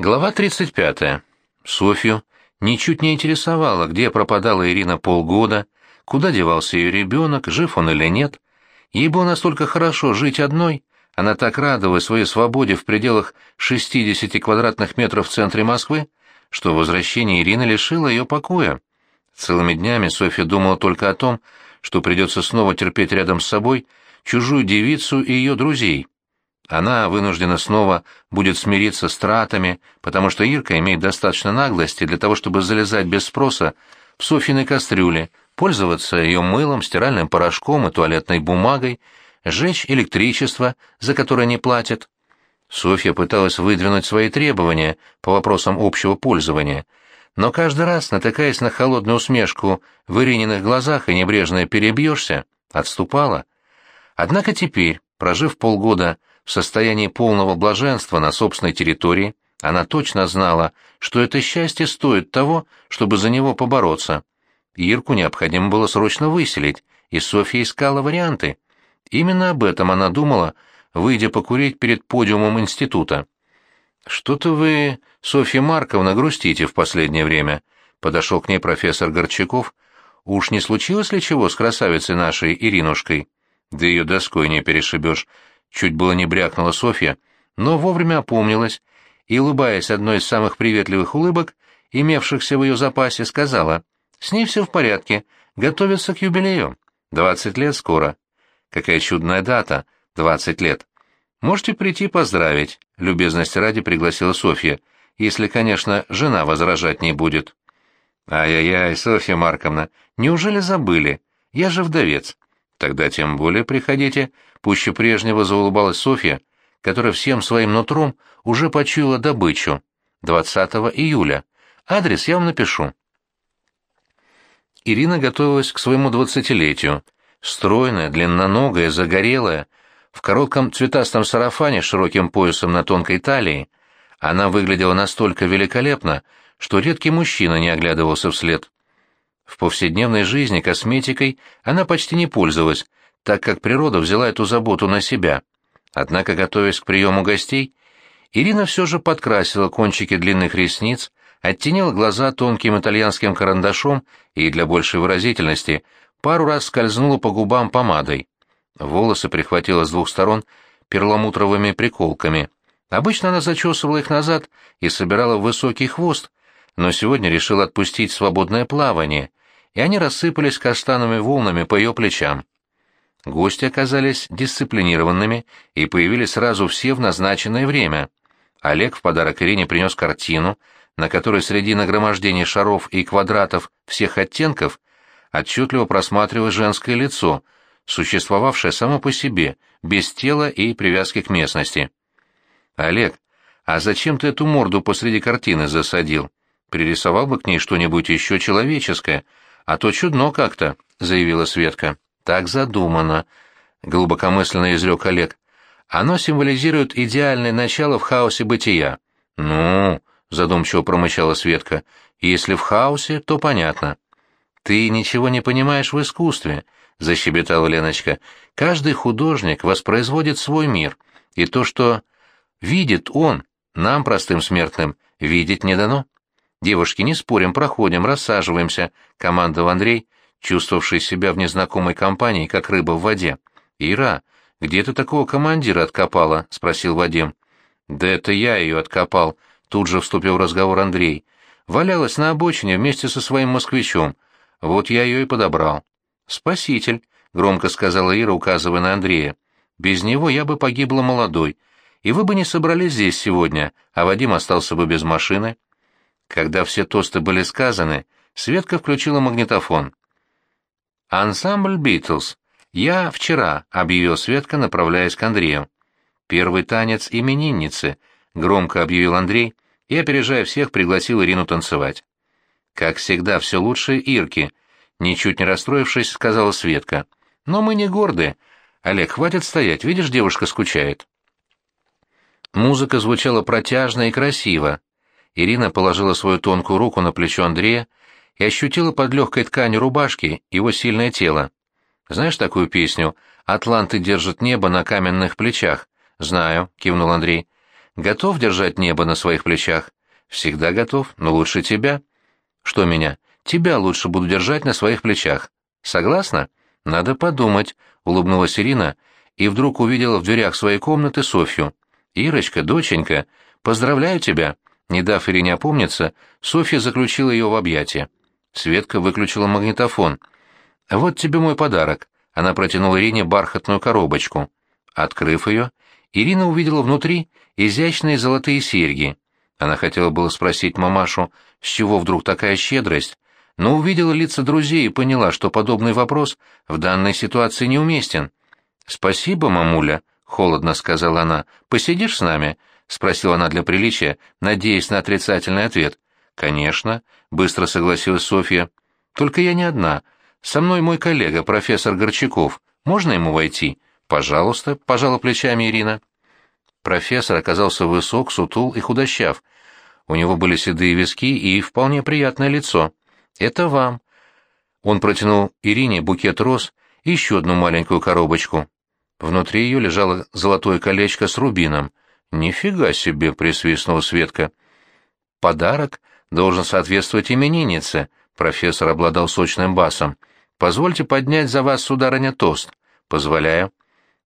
Глава 35. Софью ничуть не интересовало, где пропадала Ирина полгода, куда девался ее ребенок, жив он или нет. Ей было настолько хорошо жить одной, она так радовалась своей свободе в пределах 60 квадратных метров в центре Москвы, что возвращение Ирины лишило ее покоя. Целыми днями Софья думала только о том, что придется снова терпеть рядом с собой чужую девицу и ее друзей. Она вынуждена снова будет смириться с тратами, потому что Ирка имеет достаточно наглости для того, чтобы залезать без спроса в Софьиной кастрюле, пользоваться ее мылом, стиральным порошком и туалетной бумагой, сжечь электричество, за которое не платят. Софья пыталась выдвинуть свои требования по вопросам общего пользования, но каждый раз, натыкаясь на холодную усмешку в Ирининых глазах и небрежно перебьешься, отступала. Однако теперь, прожив полгода в состоянии полного блаженства на собственной территории, она точно знала, что это счастье стоит того, чтобы за него побороться. Ирку необходимо было срочно выселить, и Софья искала варианты. Именно об этом она думала, выйдя покурить перед подиумом института. «Что-то вы, Софья Марковна, грустите в последнее время», — подошел к ней профессор Горчаков. «Уж не случилось ли чего с красавицей нашей Иринушкой?» «Да ее доской не перешибешь», Чуть было не брякнула Софья, но вовремя опомнилась и, улыбаясь одной из самых приветливых улыбок, имевшихся в ее запасе, сказала, «С ней все в порядке, готовится к юбилею. Двадцать лет скоро. Какая чудная дата, двадцать лет. Можете прийти поздравить», — любезности ради пригласила Софья, «если, конечно, жена возражать не будет». «Ай-яй-яй, Софья Марковна, неужели забыли? Я же вдовец. Тогда тем более приходите, пуще прежнего заулыбалась Софья, которая всем своим нутром уже почуяла добычу. 20 июля. Адрес я вам напишу. Ирина готовилась к своему двадцатилетию. Стройная, длинноногая, загорелая, в коротком цветастом сарафане с широким поясом на тонкой талии, она выглядела настолько великолепно, что редкий мужчина не оглядывался вслед. В повседневной жизни косметикой она почти не пользовалась, так как природа взяла эту заботу на себя. Однако, готовясь к приему гостей, Ирина все же подкрасила кончики длинных ресниц, оттенила глаза тонким итальянским карандашом и, для большей выразительности, пару раз скользнула по губам помадой. Волосы прихватила с двух сторон перламутровыми приколками. Обычно она зачесывала их назад и собирала в высокий хвост, но сегодня решила отпустить свободное плавание, и они рассыпались каштановыми волнами по ее плечам. Гости оказались дисциплинированными и появились сразу все в назначенное время. Олег в подарок Ирине принес картину, на которой среди нагромождений шаров и квадратов всех оттенков отчетливо просматривалось женское лицо, существовавшее само по себе, без тела и привязки к местности. «Олег, а зачем ты эту морду посреди картины засадил? Пририсовал бы к ней что-нибудь еще человеческое, «А то чудно как-то», — заявила Светка. «Так задумано», — глубокомысленно изрек Олег. «Оно символизирует идеальное начало в хаосе бытия». «Ну», — задумчиво промычала Светка, — «если в хаосе, то понятно». «Ты ничего не понимаешь в искусстве», — защебетала Леночка. «Каждый художник воспроизводит свой мир, и то, что видит он, нам, простым смертным, видеть не дано». «Девушки, не спорим, проходим, рассаживаемся», — командовал Андрей, чувствовавший себя в незнакомой компании, как рыба в воде. «Ира, где ты такого командира откопала?» — спросил Вадим. «Да это я ее откопал», — тут же вступил в разговор Андрей. «Валялась на обочине вместе со своим москвичом. Вот я ее и подобрал». «Спаситель», — громко сказала Ира, указывая на Андрея. «Без него я бы погибла молодой, и вы бы не собрались здесь сегодня, а Вадим остался бы без машины». Когда все тосты были сказаны, Светка включила магнитофон. «Ансамбль Битлз. Я вчера», — объявил Светка, направляясь к Андрею. «Первый танец именинницы», — громко объявил Андрей и, опережая всех, пригласил Ирину танцевать. «Как всегда, все лучше Ирки», — ничуть не расстроившись, сказала Светка. «Но мы не горды. Олег, хватит стоять, видишь, девушка скучает». Музыка звучала протяжно и красиво, Ирина положила свою тонкую руку на плечо Андрея и ощутила под легкой тканью рубашки его сильное тело. «Знаешь такую песню «Атланты держат небо на каменных плечах»?» «Знаю», — кивнул Андрей. Готов держать небо на своих плечах? Всегда готов, но лучше тебя. Что меня? Тебя лучше буду держать на своих плечах. Согласна? Надо подумать, улыбнулась Ирина и вдруг увидела в дверях своей комнаты Софью. Ирочка, доченька, поздравляю тебя. Не дав Ирине опомниться, Софья заключила ее в объятия. Светка выключила магнитофон. «Вот тебе мой подарок». Она протянула Ирине бархатную коробочку. Открыв ее, Ирина увидела внутри изящные золотые серьги. Она хотела было спросить мамашу, с чего вдруг такая щедрость, но увидела лица друзей и поняла, что подобный вопрос в данной ситуации неуместен. «Спасибо, мамуля», — холодно сказала она. «Посидишь с нами?» — спросила она для приличия, надеясь на отрицательный ответ. «Конечно», — быстро согласилась Софья. «Только я не одна. Со мной мой коллега, профессор Горчаков. Можно ему войти?» «Пожалуйста», — пожала плечами Ирина. Профессор оказался высок, сутул и худощав. У него были седые виски и вполне приятное лицо. «Это вам». Он протянул Ирине букет роз и еще одну маленькую коробочку. Внутри ее лежало золотое колечко с рубином. «Нифига себе!» — присвистнула Светка. «Подарок должен соответствовать имениннице», — профессор обладал сочным басом. «Позвольте поднять за вас, сударыня, тост». «Позволяю».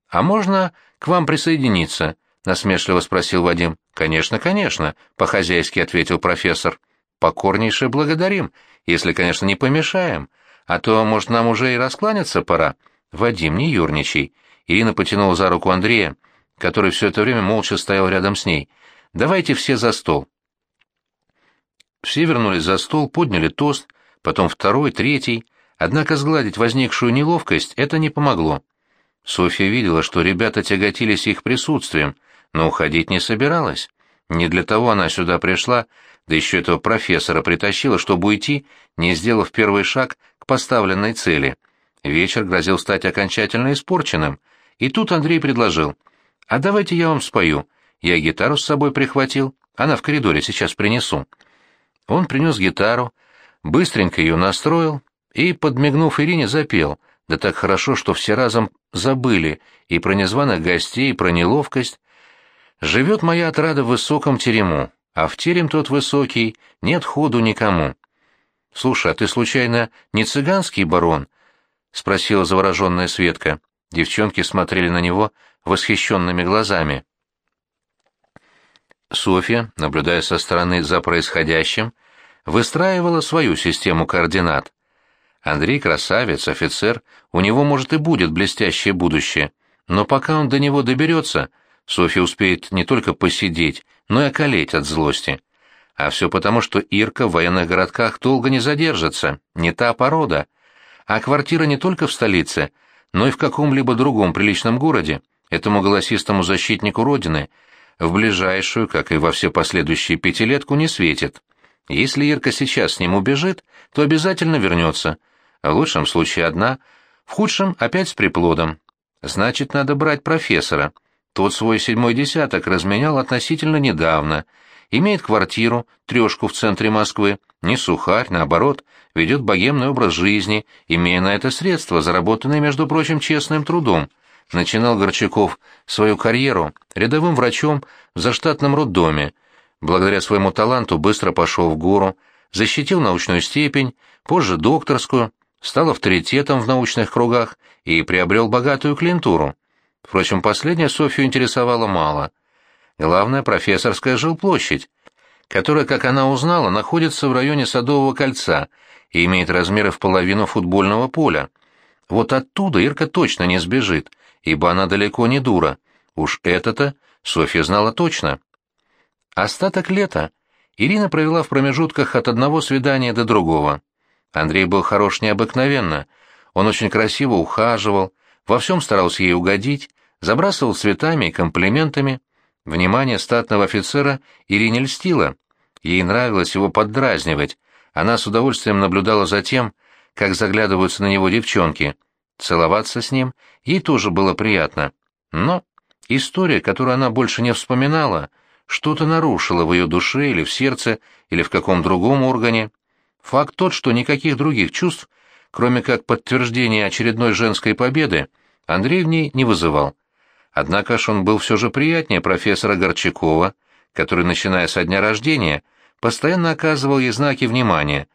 «А можно к вам присоединиться?» — насмешливо спросил Вадим. «Конечно, конечно», — по-хозяйски ответил профессор. «Покорнейше благодарим, если, конечно, не помешаем. А то, может, нам уже и раскланяться пора. Вадим, не юрничай». Ирина потянула за руку Андрея, который все это время молча стоял рядом с ней. «Давайте все за стол». Все вернулись за стол, подняли тост, потом второй, третий. Однако сгладить возникшую неловкость это не помогло. Софья видела, что ребята тяготились их присутствием, но уходить не собиралась. Не для того она сюда пришла, да еще этого профессора притащила, чтобы уйти, не сделав первый шаг к поставленной цели. Вечер грозил стать окончательно испорченным, и тут Андрей предложил, «А давайте я вам спою. Я гитару с собой прихватил, она в коридоре, сейчас принесу». Он принес гитару, быстренько ее настроил и, подмигнув Ирине, запел, да так хорошо, что все разом забыли и про незваных гостей, и про неловкость, Живет моя отрада в высоком терему, а в терем тот высокий нет ходу никому. Слушай, а ты случайно не цыганский барон? спросила завороженная Светка. Девчонки смотрели на него восхищенными глазами. Софья, наблюдая со стороны за происходящим, выстраивала свою систему координат. Андрей красавец, офицер, у него, может, и будет блестящее будущее, но пока он до него доберется — Софья успеет не только посидеть, но и околеть от злости. А все потому, что Ирка в военных городках долго не задержится, не та порода. А квартира не только в столице, но и в каком-либо другом приличном городе, этому голосистому защитнику Родины, в ближайшую, как и во все последующие пятилетку, не светит. Если Ирка сейчас с ним убежит, то обязательно вернется. В лучшем случае одна, в худшем опять с приплодом. Значит, надо брать профессора. Тот свой седьмой десяток разменял относительно недавно. Имеет квартиру, трешку в центре Москвы, не сухарь, наоборот, ведет богемный образ жизни, имея на это средства, заработанные, между прочим, честным трудом. Начинал Горчаков свою карьеру рядовым врачом в заштатном роддоме. Благодаря своему таланту быстро пошел в гору, защитил научную степень, позже докторскую, стал авторитетом в научных кругах и приобрел богатую клиентуру. Впрочем, последняя Софью интересовало мало. Главное — профессорская жилплощадь, которая, как она узнала, находится в районе Садового кольца и имеет размеры в половину футбольного поля. Вот оттуда Ирка точно не сбежит, ибо она далеко не дура. Уж это-то Софья знала точно. Остаток лета Ирина провела в промежутках от одного свидания до другого. Андрей был хорош необыкновенно. Он очень красиво ухаживал, во всем старался ей угодить, забрасывал цветами и комплиментами. Внимание статного офицера Ирине льстило. Ей нравилось его поддразнивать. Она с удовольствием наблюдала за тем, как заглядываются на него девчонки. Целоваться с ним ей тоже было приятно. Но история, которую она больше не вспоминала, что-то нарушила в ее душе или в сердце, или в каком другом органе. Факт тот, что никаких других чувств, кроме как подтверждения очередной женской победы, Андрей в ней не вызывал. Однако ж он был все же приятнее профессора Горчакова, который, начиная со дня рождения, постоянно оказывал ей знаки внимания,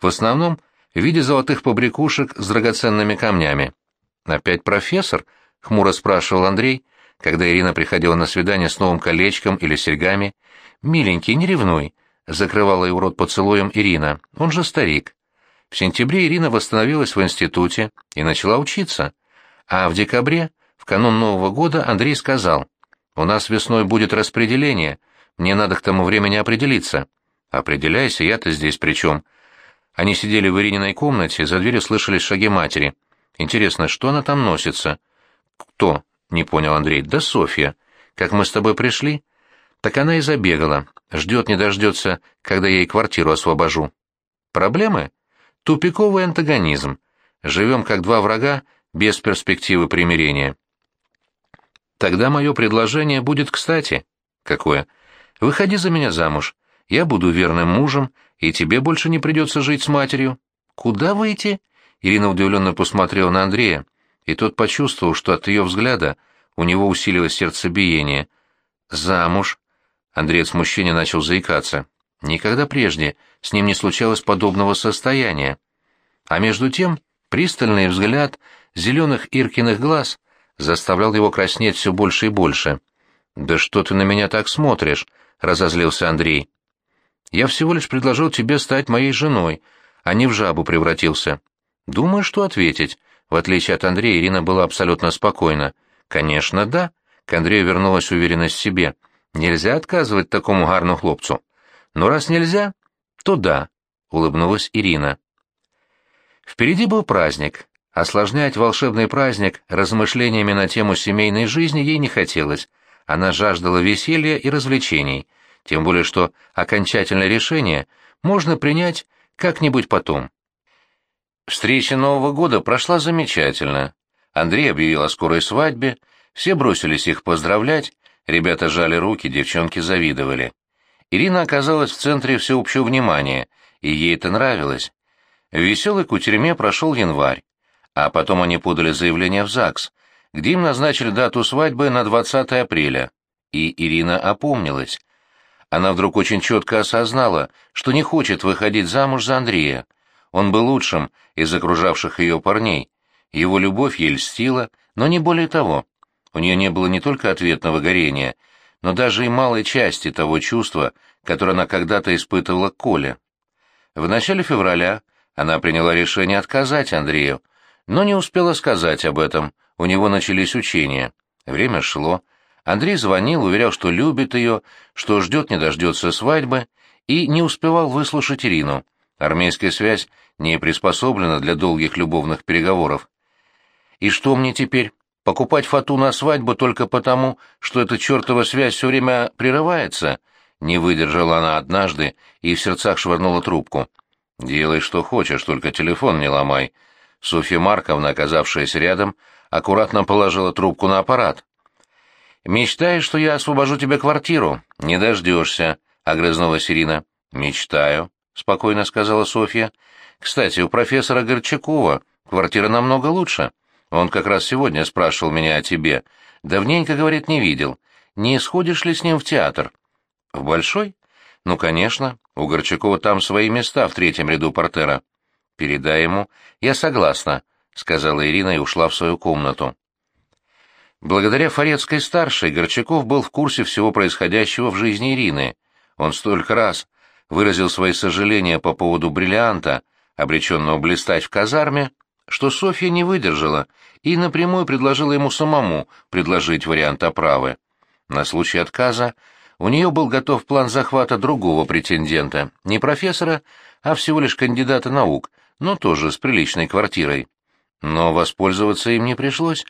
в основном в виде золотых побрякушек с драгоценными камнями. «Опять профессор?» — хмуро спрашивал Андрей, когда Ирина приходила на свидание с новым колечком или серьгами. «Миленький, не ревнуй», — закрывала его рот поцелуем Ирина, — «он же старик». В сентябре Ирина восстановилась в институте и начала учиться, а в декабре, в канун Нового года, Андрей сказал, «У нас весной будет распределение, мне надо к тому времени определиться». «Определяйся, я-то здесь при чем?» Они сидели в Ирининой комнате, за дверью слышались шаги матери. «Интересно, что она там носится?» «Кто?» — не понял Андрей. «Да Софья. Как мы с тобой пришли?» «Так она и забегала. Ждет не дождется, когда я ей квартиру освобожу». «Проблемы?» «Тупиковый антагонизм. Живем как два врага, без перспективы примирения». «Тогда мое предложение будет кстати». «Какое?» «Выходи за меня замуж. Я буду верным мужем, и тебе больше не придется жить с матерью. Куда выйти? Ирина удивленно посмотрела на Андрея, и тот почувствовал, что от ее взгляда у него усилилось сердцебиение. Замуж. Андрей от смущения начал заикаться. Никогда прежде с ним не случалось подобного состояния. А между тем пристальный взгляд зеленых Иркиных глаз заставлял его краснеть все больше и больше. «Да что ты на меня так смотришь?» — разозлился Андрей. Я всего лишь предложил тебе стать моей женой, а не в жабу превратился. Думаю, что ответить. В отличие от Андрея, Ирина была абсолютно спокойна. Конечно, да. К Андрею вернулась уверенность в себе. Нельзя отказывать такому гарному хлопцу. Но раз нельзя, то да, улыбнулась Ирина. Впереди был праздник. Осложнять волшебный праздник размышлениями на тему семейной жизни ей не хотелось. Она жаждала веселья и развлечений — тем более что окончательное решение можно принять как-нибудь потом. Встреча Нового года прошла замечательно. Андрей объявил о скорой свадьбе, все бросились их поздравлять, ребята жали руки, девчонки завидовали. Ирина оказалась в центре всеобщего внимания, и ей это нравилось. В веселой кутерьме прошел январь, а потом они подали заявление в ЗАГС, где им назначили дату свадьбы на 20 апреля, и Ирина опомнилась. Она вдруг очень четко осознала, что не хочет выходить замуж за Андрея. Он был лучшим из окружавших ее парней. Его любовь ей льстила, но не более того. У нее не было не только ответного горения, но даже и малой части того чувства, которое она когда-то испытывала к Коле. В начале февраля она приняла решение отказать Андрею, но не успела сказать об этом, у него начались учения. Время шло, Андрей звонил, уверял, что любит ее, что ждет не дождется свадьбы, и не успевал выслушать Ирину. Армейская связь не приспособлена для долгих любовных переговоров. «И что мне теперь? Покупать фату на свадьбу только потому, что эта чертова связь все время прерывается?» Не выдержала она однажды и в сердцах швырнула трубку. «Делай, что хочешь, только телефон не ломай». Софья Марковна, оказавшаяся рядом, аккуратно положила трубку на аппарат. «Мечтаешь, что я освобожу тебе квартиру? Не дождешься», — огрызнулась Ирина. «Мечтаю», — спокойно сказала Софья. «Кстати, у профессора Горчакова квартира намного лучше. Он как раз сегодня спрашивал меня о тебе. Давненько, говорит, не видел. Не сходишь ли с ним в театр?» «В Большой?» «Ну, конечно. У Горчакова там свои места в третьем ряду портера». «Передай ему. Я согласна», — сказала Ирина и ушла в свою комнату. Благодаря Форецкой-старшей Горчаков был в курсе всего происходящего в жизни Ирины. Он столько раз выразил свои сожаления по поводу бриллианта, обреченного блистать в казарме, что Софья не выдержала и напрямую предложила ему самому предложить вариант оправы. На случай отказа у нее был готов план захвата другого претендента, не профессора, а всего лишь кандидата наук, но тоже с приличной квартирой. Но воспользоваться им не пришлось.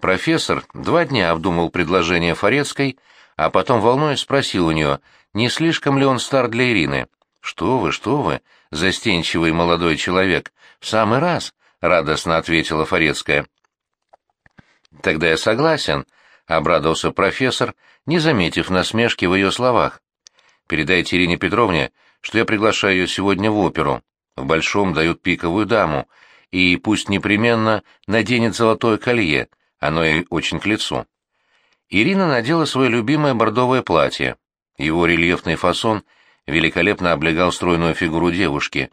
Профессор два дня обдумал предложение Форецкой, а потом, волнуясь, спросил у нее, не слишком ли он стар для Ирины. «Что вы, что вы, застенчивый молодой человек, в самый раз», — радостно ответила Форецкая. «Тогда я согласен», — обрадовался профессор, не заметив насмешки в ее словах. «Передайте Ирине Петровне, что я приглашаю ее сегодня в оперу. В Большом дают пиковую даму, и пусть непременно наденет золотое колье, оно ей очень к лицу. Ирина надела свое любимое бордовое платье. Его рельефный фасон великолепно облегал стройную фигуру девушки.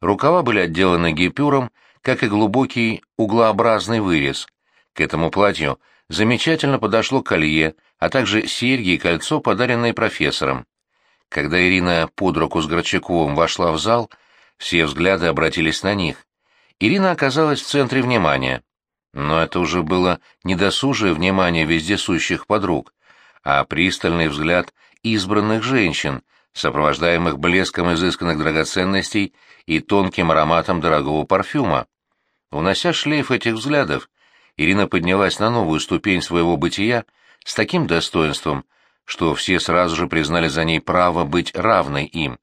Рукава были отделаны гипюром, как и глубокий углообразный вырез. К этому платью замечательно подошло колье, а также серьги и кольцо, подаренные профессором. Когда Ирина под руку с Горчаковым вошла в зал, все взгляды обратились на них. Ирина оказалась в центре внимания. Но это уже было не досужее внимание вездесущих подруг, а пристальный взгляд избранных женщин, сопровождаемых блеском изысканных драгоценностей и тонким ароматом дорогого парфюма. Унося шлейф этих взглядов, Ирина поднялась на новую ступень своего бытия с таким достоинством, что все сразу же признали за ней право быть равной им.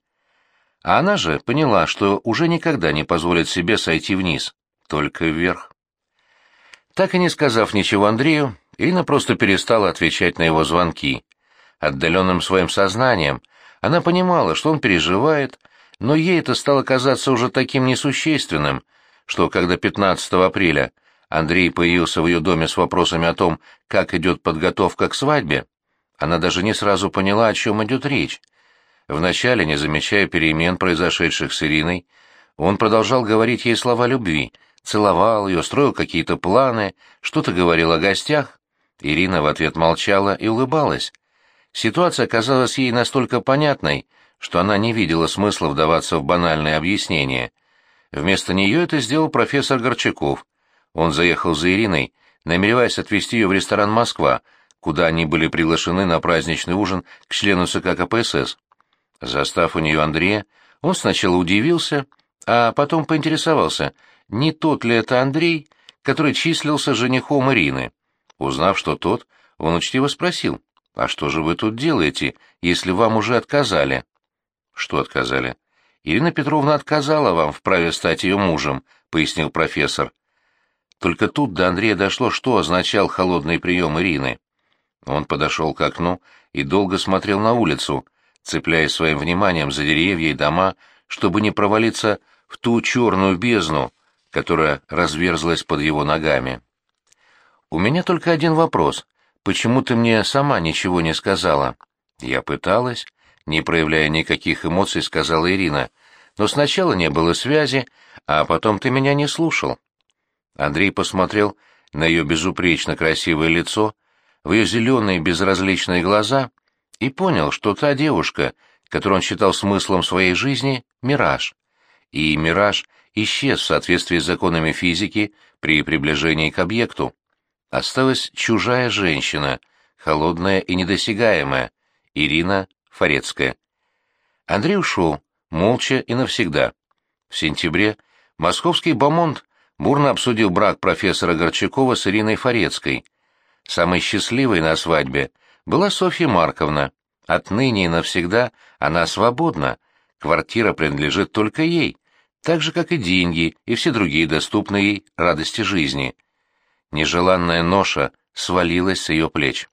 А она же поняла, что уже никогда не позволит себе сойти вниз, только вверх. Так и не сказав ничего Андрею, Ирина просто перестала отвечать на его звонки. Отдаленным своим сознанием она понимала, что он переживает, но ей это стало казаться уже таким несущественным, что когда 15 апреля Андрей появился в ее доме с вопросами о том, как идет подготовка к свадьбе, она даже не сразу поняла, о чем идет речь. Вначале, не замечая перемен, произошедших с Ириной, он продолжал говорить ей слова любви, целовал ее, строил какие-то планы, что-то говорил о гостях. Ирина в ответ молчала и улыбалась. Ситуация казалась ей настолько понятной, что она не видела смысла вдаваться в банальные объяснения. Вместо нее это сделал профессор Горчаков. Он заехал за Ириной, намереваясь отвезти ее в ресторан «Москва», куда они были приглашены на праздничный ужин к члену ЦК КПСС. Застав у нее Андрея, он сначала удивился, а потом поинтересовался, не тот ли это Андрей, который числился женихом Ирины. Узнав, что тот, он учтиво спросил, «А что же вы тут делаете, если вам уже отказали?» «Что отказали?» «Ирина Петровна отказала вам в праве стать ее мужем», — пояснил профессор. Только тут до Андрея дошло, что означал холодный прием Ирины. Он подошел к окну и долго смотрел на улицу, цепляясь своим вниманием за деревья и дома, чтобы не провалиться в ту черную бездну, которая разверзлась под его ногами. «У меня только один вопрос. Почему ты мне сама ничего не сказала?» «Я пыталась», — не проявляя никаких эмоций, сказала Ирина. «Но сначала не было связи, а потом ты меня не слушал». Андрей посмотрел на ее безупречно красивое лицо, в ее зеленые безразличные глаза и понял, что та девушка, которую он считал смыслом своей жизни, — мираж. И мираж исчез в соответствии с законами физики при приближении к объекту. Осталась чужая женщина, холодная и недосягаемая, Ирина Форецкая. Андрей ушел, молча и навсегда. В сентябре московский Бамонт бурно обсудил брак профессора Горчакова с Ириной Форецкой. Самой счастливой на свадьбе была Софья Марковна. Отныне и навсегда она свободна, квартира принадлежит только ей, так же, как и деньги и все другие доступные ей радости жизни. Нежеланная ноша свалилась с ее плеч.